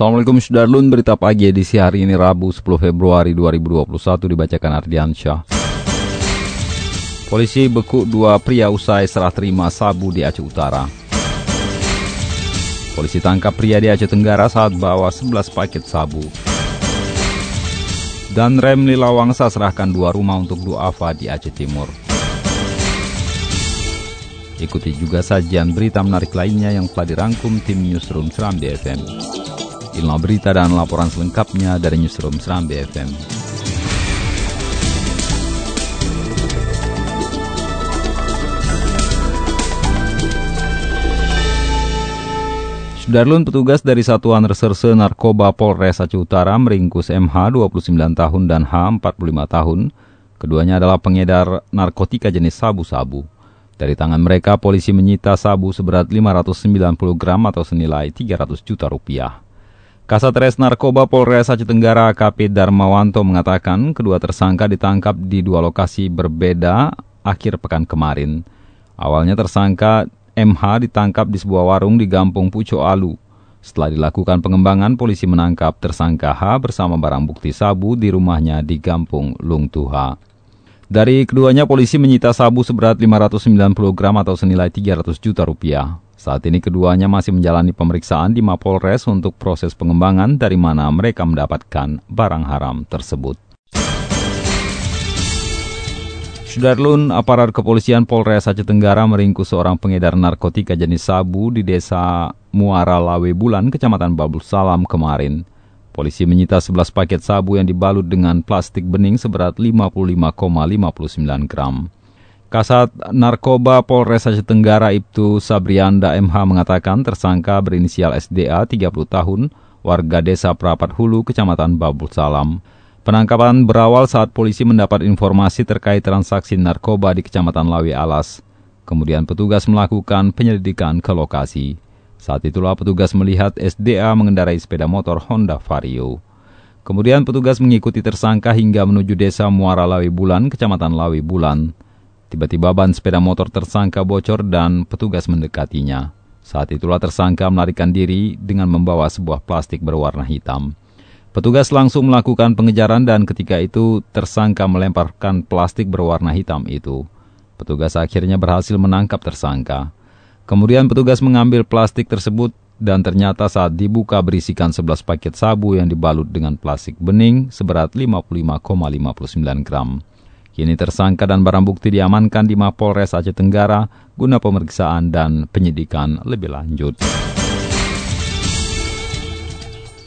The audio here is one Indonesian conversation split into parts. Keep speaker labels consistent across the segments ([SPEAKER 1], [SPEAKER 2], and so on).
[SPEAKER 1] Assalamualaikum Sudarlun, berita pagi edisi hari ini Rabu 10 Februari 2021 dibacakan Ardiansyah. Polisi beku dua pria usai serah terima sabu di Aceh Utara. Polisi tangkap pria di Aceh Tenggara saat bawa 11 paket sabu. Dan Rem Lilawangsa serahkan dua rumah untuk duafa di Aceh Timur. Ikuti juga sajian berita menarik lainnya yang telah dirangkum tim Newsroom Seram BFM. Inilah berita dan laporan selengkapnya dari Newsroom Seram BFM. Sudarlun petugas dari Satuan Reserse Narkoba Polres Aceh Utara meringkus MH 29 tahun dan H 45 tahun. Keduanya adalah pengedar narkotika jenis sabu-sabu. Dari tangan mereka, polisi menyita sabu seberat 590 gram atau senilai 300 juta rupiah. Kasat Res Narkoba Polres Aceh Tenggara KP Darmawanto mengatakan kedua tersangka ditangkap di dua lokasi berbeda akhir pekan kemarin. Awalnya tersangka MH ditangkap di sebuah warung di Gampung Puco Alu. Setelah dilakukan pengembangan, polisi menangkap tersangka H bersama barang bukti sabu di rumahnya di Gampung Lungtuha. Dari keduanya, polisi menyita sabu seberat 590 gram atau senilai 300 juta rupiah. Saat ini keduanya masih menjalani pemeriksaan di Mapolres untuk proses pengembangan dari mana mereka mendapatkan barang haram tersebut. Sudarlun, aparat kepolisian Polres Aceh Tenggara meringkus seorang pengedar narkotika jenis sabu di desa Muara Lawe Bulan, Kecamatan Babul Salam kemarin. Polisi menyita 11 paket sabu yang dibalut dengan plastik bening seberat 55,59 gram. Kasat Narkoba Polres Aceh Tenggara Ibtu Sabrianda MH mengatakan tersangka berinisial SDA 30 tahun, warga desa Prapat Hulu, Kecamatan Babul Salam. Penangkapan berawal saat polisi mendapat informasi terkait transaksi narkoba di Kecamatan Lawi Alas. Kemudian petugas melakukan penyelidikan ke lokasi. Saat itulah petugas melihat SDA mengendarai sepeda motor Honda Vario. Kemudian petugas mengikuti tersangka hingga menuju desa Muara Lawi Bulan, Kecamatan Lawi Bulan. Tiba-tiba ban sepeda motor tersangka bocor dan petugas mendekatinya. Saat itulah tersangka melarikan diri dengan membawa sebuah plastik berwarna hitam. Petugas langsung melakukan pengejaran dan ketika itu tersangka melemparkan plastik berwarna hitam itu. Petugas akhirnya berhasil menangkap tersangka. Kemudian petugas mengambil plastik tersebut dan ternyata saat dibuka berisikan 11 paket sabu yang dibalut dengan plastik bening seberat 55,59 gram. Kini tersangka dan barang bukti diamankan di Mapolres Aceh Tenggara guna pemeriksaan dan penyidikan lebih lanjut.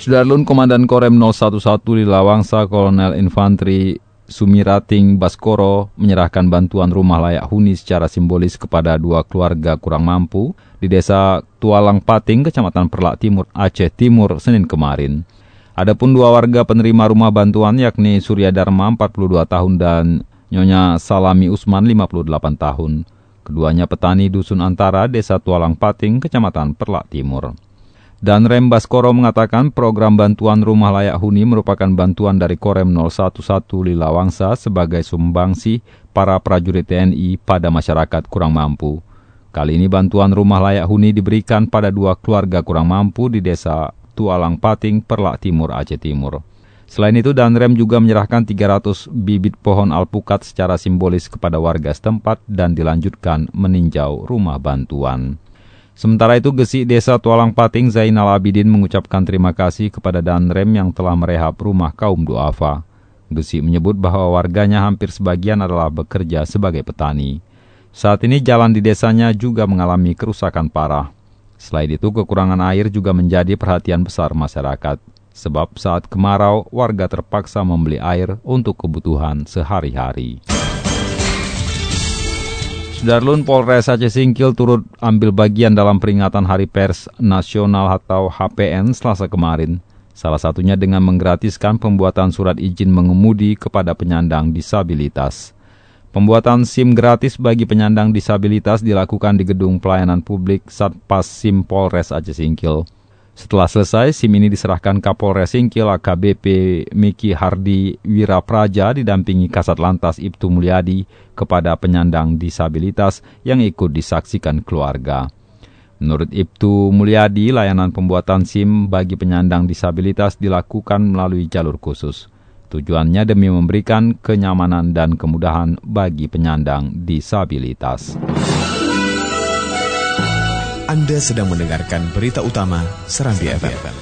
[SPEAKER 1] Sudarlun Komandan Korem 011 di Lawangsa Kolonel Infanteri Sumirating Baskoro menyerahkan bantuan rumah layak huni secara simbolis kepada dua keluarga kurang mampu di desa Tualang Pating, Kecamatan Perlak Timur, Aceh Timur, Senin kemarin. Adapun dua warga penerima rumah bantuan yakni Surya Dharma 42 tahun dan Nyonya Salami Usman 58 tahun. Keduanya petani Dusun Antara, Desa Tualang Pating, Kecamatan Perlak Timur. Dan Rem Baskoro mengatakan program bantuan rumah layak huni merupakan bantuan dari Korem 011 Lilawangsa sebagai sumbangsi para prajurit TNI pada masyarakat kurang mampu. Kali ini bantuan rumah layak huni diberikan pada dua keluarga kurang mampu di desa Tualang Pating, Perlak Timur, Aceh Timur. Selain itu, Danrem juga menyerahkan 300 bibit pohon alpukat secara simbolis kepada warga setempat dan dilanjutkan meninjau rumah bantuan. Sementara itu, Gesi Desa Tualang Pating Zainal Abidin mengucapkan terima kasih kepada Danrem yang telah merehab rumah kaum duafa. Gesi menyebut bahwa warganya hampir sebagian adalah bekerja sebagai petani. Saat ini jalan di desanya juga mengalami kerusakan parah. Selain itu, kekurangan air juga menjadi perhatian besar masyarakat. Sebab saat kemarau, warga terpaksa membeli air untuk kebutuhan sehari-hari. Sudarlun Polres Aceh Singkil turut ambil bagian dalam peringatan Hari Pers Nasional atau HPN selasa kemarin. Salah satunya dengan menggratiskan pembuatan surat izin mengemudi kepada penyandang disabilitas. Pembuatan SIM gratis bagi penyandang disabilitas dilakukan di Gedung Pelayanan Publik Satpas SIM Polres Aceh Singkil. Setelah selesai, SIM ini diserahkan Kapolres Singkil AKBP Miki Hardi Wirapraja didampingi Kasat Lantas Ibtu Mulyadi kepada penyandang disabilitas yang ikut disaksikan keluarga. Menurut Ibtu Mulyadi, layanan pembuatan SIM bagi penyandang disabilitas dilakukan melalui jalur khusus. Tujuannya demi memberikan kenyamanan dan kemudahan bagi penyandang disabilitas.
[SPEAKER 2] Anda sedang mendengarkan berita utama Serambi FM.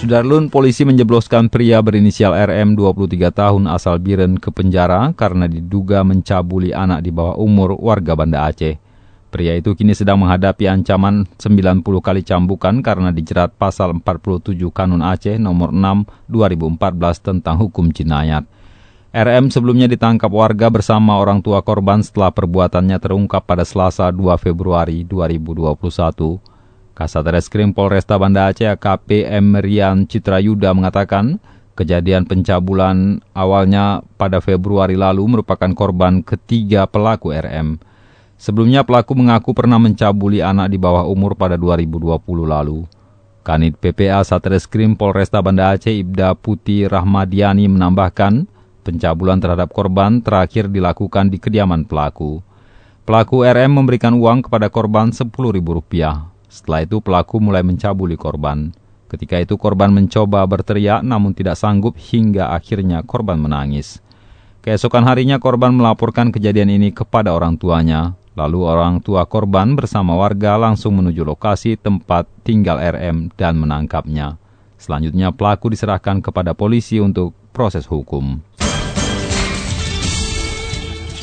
[SPEAKER 1] Sudarlun, polisi menjebloskan pria berinisial RM 23 tahun asal Biren ke penjara karena diduga mencabuli anak di bawah umur warga Banda Aceh. Pria itu kini sedang menghadapi ancaman 90 kali cambukan karena dijerat pasal 47 Kanun Aceh nomor 6 2014 tentang hukum jinayat. RM sebelumnya ditangkap warga bersama orang tua korban setelah perbuatannya terungkap pada Selasa 2 Februari 2021. Kasat Reskrim Polresta Banda Aceh AKP M. Rian Citrayuda mengatakan, kejadian pencabulan awalnya pada Februari lalu merupakan korban ketiga pelaku RM. Sebelumnya pelaku mengaku pernah mencabuli anak di bawah umur pada 2020 lalu. Kanit PPA Satreskrim Polresta Banda Aceh Ibda Putih Rahmadiani menambahkan, Pencabulan terhadap korban terakhir dilakukan di kediaman pelaku. Pelaku RM memberikan uang kepada korban Rp10.000. Setelah itu pelaku mulai mencabuli korban. Ketika itu korban mencoba berteriak namun tidak sanggup hingga akhirnya korban menangis. Keesokan harinya korban melaporkan kejadian ini kepada orang tuanya. Lalu orang tua korban bersama warga langsung menuju lokasi tempat tinggal RM dan menangkapnya. Selanjutnya pelaku diserahkan kepada polisi untuk proses hukum.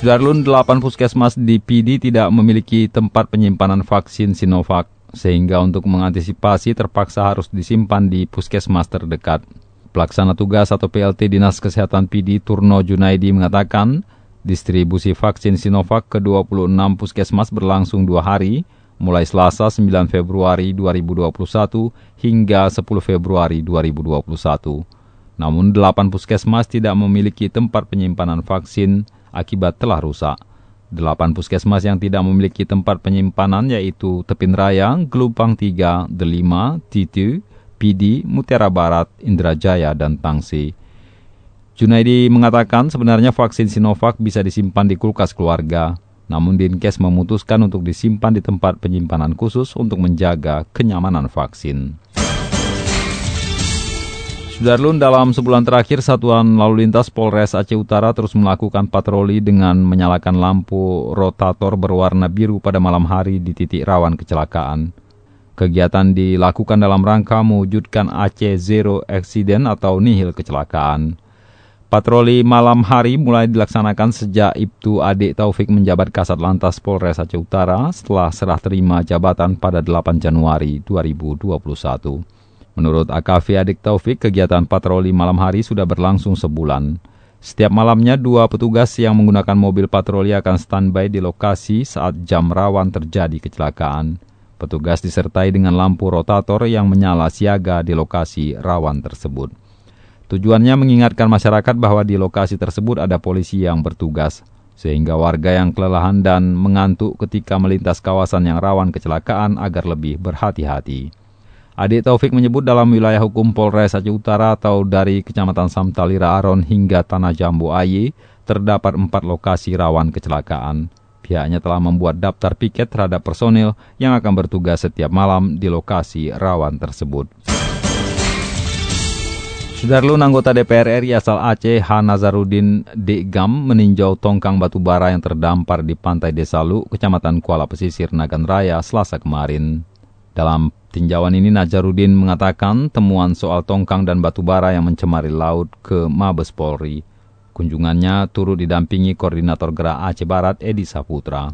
[SPEAKER 1] Sudarlun 8 puskesmas di PD tidak memiliki tempat penyimpanan vaksin Sinovac, sehingga untuk mengantisipasi terpaksa harus disimpan di puskesmas terdekat. Pelaksana tugas atau PLT Dinas Kesehatan PD Turno Junaidi mengatakan, distribusi vaksin Sinovac ke 26 puskesmas berlangsung dua hari, mulai Selasa 9 Februari 2021 hingga 10 Februari 2021. Namun, delapan puskesmas tidak memiliki tempat penyimpanan vaksin akibat telah rusak. Delapan puskesmas yang tidak memiliki tempat penyimpanan yaitu Tepin Raya, Gelupang 3, Delima, Titu, Pidi, Mutiara Barat, Indrajaya, dan Tangsi. Junaidi mengatakan sebenarnya vaksin Sinovac bisa disimpan di kulkas keluarga, namun Dinkes memutuskan untuk disimpan di tempat penyimpanan khusus untuk menjaga kenyamanan vaksin. Sudarlun dalam sebulan terakhir Satuan Lalu Lintas Polres Aceh Utara terus melakukan patroli dengan menyalakan lampu rotator berwarna biru pada malam hari di titik rawan kecelakaan. Kegiatan dilakukan dalam rangka mewujudkan Aceh Zero Accident atau nihil kecelakaan. Patroli malam hari mulai dilaksanakan sejak Ibtu Adik Taufik menjabat Kasat Lantas Polres Aceh Utara setelah serah terima jabatan pada 8 Januari 2021. Menurut AKV Adik Taufik, kegiatan patroli malam hari sudah berlangsung sebulan. Setiap malamnya, dua petugas yang menggunakan mobil patroli akan standby di lokasi saat jam rawan terjadi kecelakaan. Petugas disertai dengan lampu rotator yang menyala siaga di lokasi rawan tersebut. Tujuannya mengingatkan masyarakat bahwa di lokasi tersebut ada polisi yang bertugas, sehingga warga yang kelelahan dan mengantuk ketika melintas kawasan yang rawan kecelakaan agar lebih berhati-hati. Adik Taufik menyebut dalam wilayah hukum Polres Aceh Utara atau dari Kecamatan Samtalira Aron hingga Tanah Jambu Aye, terdapat empat lokasi rawan kecelakaan. Pihaknya telah membuat daftar piket terhadap personil yang akan bertugas setiap malam di lokasi rawan tersebut. Sudarlun anggota DPR RI asal Aceh H. Nazarudin Degam meninjau tongkang batu bara yang terdampar di pantai Desa Lu, Kecamatan Kuala Pesisir, Nagan Raya, selasa kemarin. Dalam tinjauan ini Najarudin mengatakan temuan soal tongkang dan batu bara yang mencemari laut ke Mabes Polri. Kunjungannya turut didampingi Koordinator Gerak Aceh Barat Edi Saputra.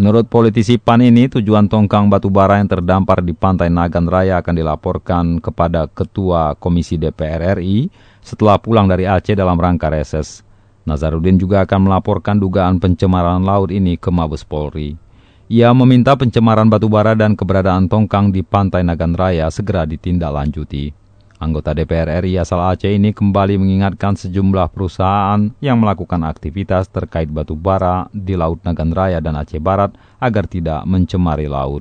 [SPEAKER 1] Menurut politisi PAN ini, tujuan tongkang batu bara yang terdampar di pantai Nagan Raya akan dilaporkan kepada Ketua Komisi DPR RI setelah pulang dari Aceh dalam rangka reses. Nazarudin juga akan melaporkan dugaan pencemaran laut ini ke Mabes Polri. Ia meminta pencemaran batu bara dan keberadaan tongkang di pantai Nagan Raya segera ditindaklanjuti. Anggota DPR RI asal Aceh ini kembali mengingatkan sejumlah perusahaan yang melakukan aktivitas terkait batu bara di Laut Nagan Raya dan Aceh Barat agar tidak mencemari laut.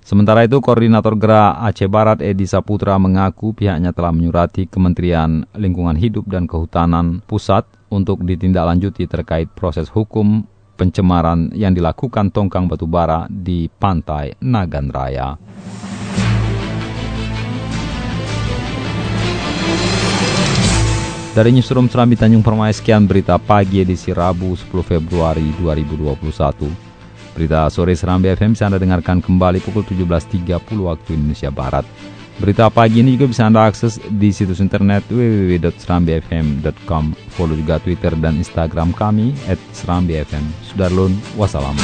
[SPEAKER 1] Sementara itu, Koordinator Gerak Aceh Barat Edi Saputra mengaku pihaknya telah menyurati Kementerian Lingkungan Hidup dan Kehutanan Pusat untuk ditindaklanjuti terkait proses hukum pencemaran yang dilakukan tongkang batu bara di pantai Nagan Raya. Dari Newsroom Serambi Tanjung Permai, sekian berita pagi edisi Rabu 10 Februari 2021. Berita sore Serambi FM bisa Anda dengarkan kembali pukul 17.30 waktu Indonesia Barat. Berita pagi ini juga bisa Anda akses di situs internet www.serambifm.com. Follow juga Twitter dan Instagram kami, at Serambi FM. Sudarlun, wassalamu.